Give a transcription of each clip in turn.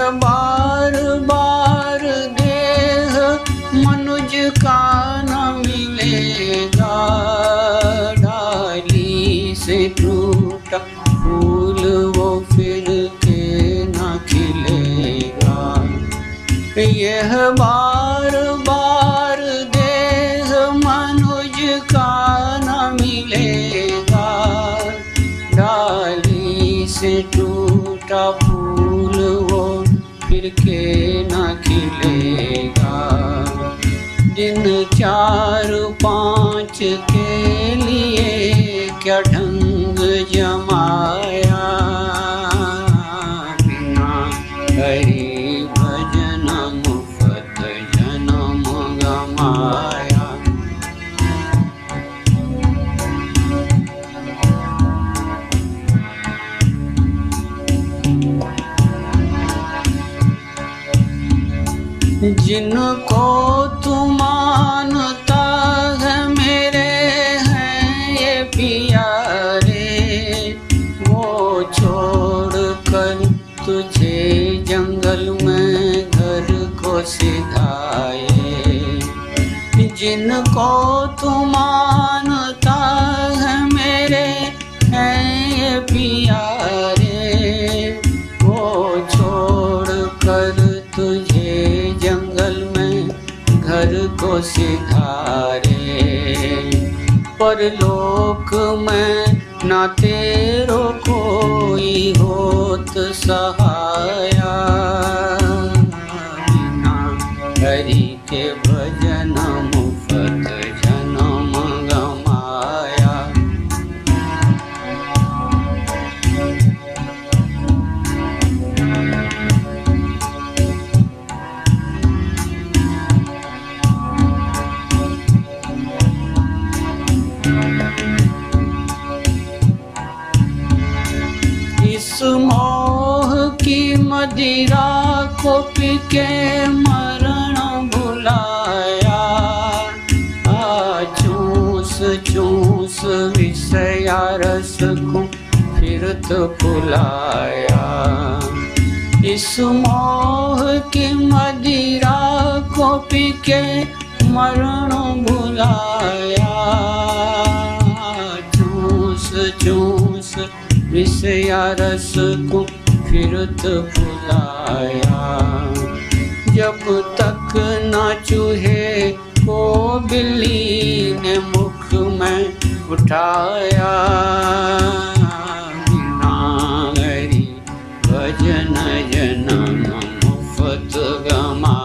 बार बार देह मनुज का न मिलेगा। डाली से टूटा फूल वो फिर के न खिलेगा। यह बार बार देह मनुज का न मिलेगा। डाली से टूटा फिर के न खिलेगा। दिन चार पाँच के जिनको तू मानता है मेरे हैं ये प्यारे, वो छोड़ कर तुझे जंगल में घर को सिधाए जिनको तू मानता को सिधारे। पर लोक में ना तेरो कोई होत सहाया। की मदिरा को पी के मरण भुलाया चूस चूस विषया रस को फिर तो भुलाया इस मोह की मदिरा को पी के मरण भुलाया चूस चूस विषया रस को फिर बुलाया। भुलाया जब तक ना चूहे को बिल्ली ने मुख में उठाया नागरी भजन जन मुफत गमाया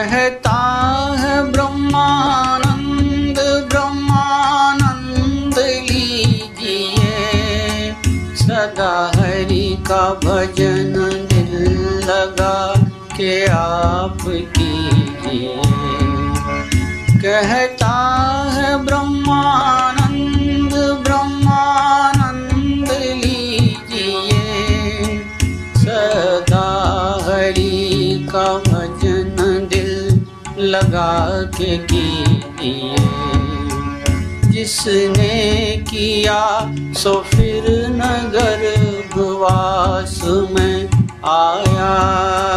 कहता है ब्रह्मानंद ब्रह्मानंद लीजिए। सदा हरि का भजन दिल लगा के आप कीजिए। कहता है ब्रह्मानंद लगा के कीजिए। जिसने किया सो फिर नगर भुवास में आया।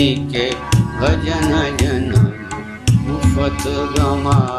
के भजन जन मुफत गमाया